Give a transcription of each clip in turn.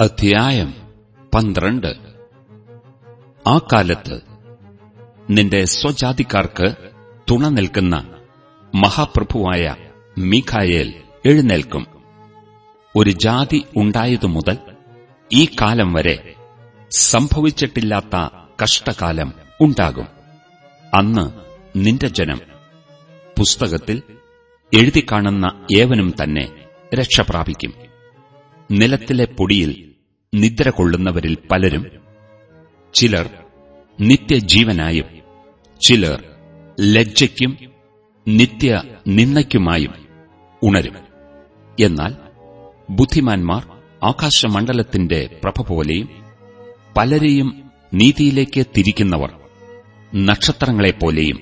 അധ്യായം പന്ത്രണ്ട്. ആ കാലത്ത് നിന്റെ സ്വജാതിക്കാർക്ക് തുണ നിൽക്കുന്ന മഹാപ്രഭുവായ മീഖായേൽ എഴുന്നേൽക്കും. ഒരു ജാതി ഉണ്ടായതു മുതൽ ഈ കാലം വരെ സംഭവിച്ചിട്ടില്ലാത്ത കഷ്ടകാലം ഉണ്ടാകും. അന്ന് നിന്റെ ജനം പുസ്തകത്തിൽ എഴുതിക്കാണുന്ന ഏവനും തന്നെ രക്ഷപ്രാപിക്കും. നിലത്തിലെ പൊടിയിൽ നിദ്ര കൊള്ളുന്നവരിൽ പലരും ചിലർ നിത്യജീവനായും ചിലർ ലജ്ജയ്ക്കും നിത്യ നിന്നയ്ക്കുമായും ഉണരും. എന്നാൽ ബുദ്ധിമാന്മാർ ആകാശമണ്ഡലത്തിന്റെ പ്രഭ പോലെയും പലരെയും നീതിയിലേക്ക് തിരിക്കുന്നവർ നക്ഷത്രങ്ങളെപ്പോലെയും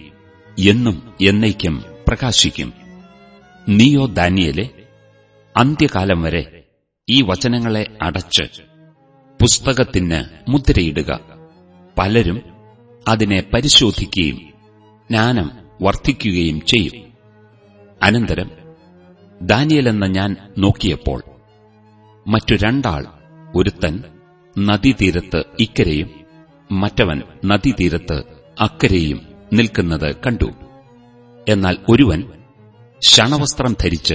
എന്നും എന്നേക്കും പ്രകാശിക്കും. നീയോ ദാനിയലെ അന്ത്യകാലം വരെ ഈ വചനങ്ങളെ അടച്ച് പുസ്തകത്തിന് മുദ്രയിടുക. പലരും അതിനെ പരിശോധിക്കുകയും ജ്ഞാനം വർദ്ധിക്കുകയും ചെയ്യും. അനന്തരം ദാനിയലെന്ന ഞാൻ നോക്കിയപ്പോൾ മറ്റു രണ്ടാൾ ഒരുത്തൻ നദീതീരത്ത് ഇക്കരയും മറ്റവൻ നദീതീരത്ത് അക്കരയും നിൽക്കുന്നത് കണ്ടു. എന്നാൽ ഒരുവൻ ശണവസ്ത്രം ധരിച്ച്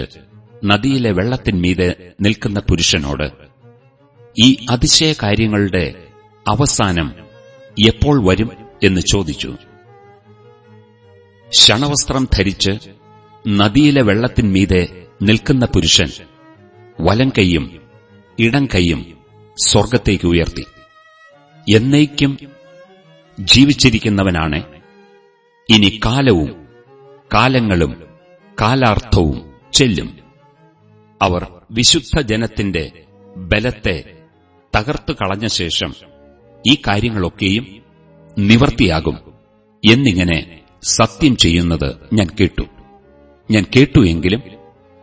നദിയിലെ വെള്ളത്തിന്മീതെ നിൽക്കുന്ന പുരുഷനോട് ഈ അതിശയ കാര്യങ്ങളുടെ അവസാനം എപ്പോൾ വരും എന്ന് ചോദിച്ചു. ക്ഷണവസ്ത്രം ധരിച്ച് നദിയിലെ വെള്ളത്തിന്മീതെ നിൽക്കുന്ന പുരുഷൻ വലം കൈയും ഇടം കൈയും സ്വർഗത്തേക്ക് ഉയർത്തി. എന്നേക്കും ജീവിച്ചിരിക്കുന്നവനാണ്. ഇനി കാലവും കാലങ്ങളും കാലാർത്ഥവും ചെല്ലും അവർ വിശുദ്ധ ജനത്തിന്റെ ബലത്തെ തകർത്തു കളഞ്ഞ ശേഷം ഈ കാര്യങ്ങളൊക്കെയും നിവർത്തിയാകും എന്നിങ്ങനെ സത്യം ചെയ്യുന്നത് ഞാൻ കേട്ടു. ഞാൻ കേട്ടു എങ്കിലും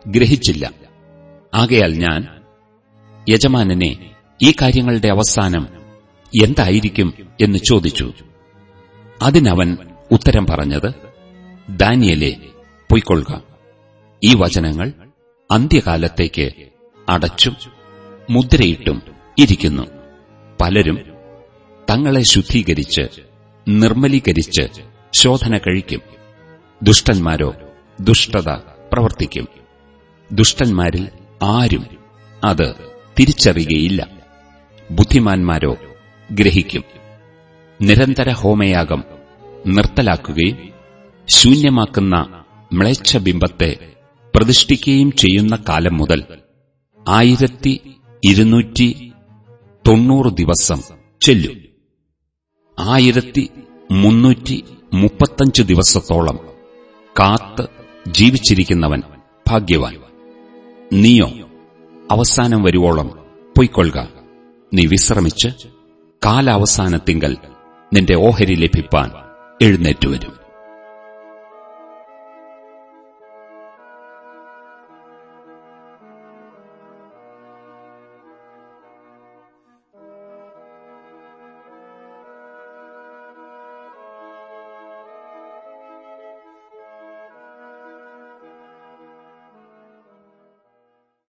ഗ്രഹിച്ചില്ല. ആകയാൽ ഞാൻ യജമാനനെ ഈ കാര്യങ്ങളുടെ അവസാനം എന്തായിരിക്കും എന്ന് ചോദിച്ചു. അതിനവൻ ഉത്തരം പറഞ്ഞത് ദാനിയലെ പൊയ്ക്കൊള്ളുക. ഈ വചനങ്ങൾ അന്ത്യകാലത്തേക്ക് അടച്ചും മുദ്രയിട്ടും ഇരിക്കുന്നു. പലരും തങ്ങളെ ശുദ്ധീകരിച്ച് നിർമ്മലീകരിച്ച് ശോധന കഴിക്കും. ദുഷ്ടന്മാരോ ദുഷ്ടത പ്രവർത്തിക്കും. ദുഷ്ടന്മാരിൽ ആരും അത് തിരിച്ചറിയുകയില്ല. ബുദ്ധിമാന്മാരോ ഗ്രഹിക്കും. നിരന്തര ഹോമയാഗം നിർത്തലാക്കുകയും ശൂന്യമാക്കുന്ന മ്ലേച്ഛബിംബത്തെ പ്രതിഷ്ഠിക്കുകയും ചെയ്യുന്ന കാലം മുതൽ ആയിരത്തി ഇരുന്നൂറ്റി തൊണ്ണൂറ് ദിവസം. ചെല്ലും. ആയിരത്തി മുന്നൂറ്റി മുപ്പത്തഞ്ച് ദിവസത്തോളം കാത്ത് ജീവിച്ചിരിക്കുന്നവൻ ഭാഗ്യവാൻ. നീയോ അവസാനം വരുവോളം പൊയ്ക്കൊള്ളുക. നീ വിശ്രമിച്ച് കാലാവസാനത്തിങ്കൽ നിന്റെ ഓഹരി ലഭിപ്പാൻ എഴുന്നേറ്റുവരും